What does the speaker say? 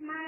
My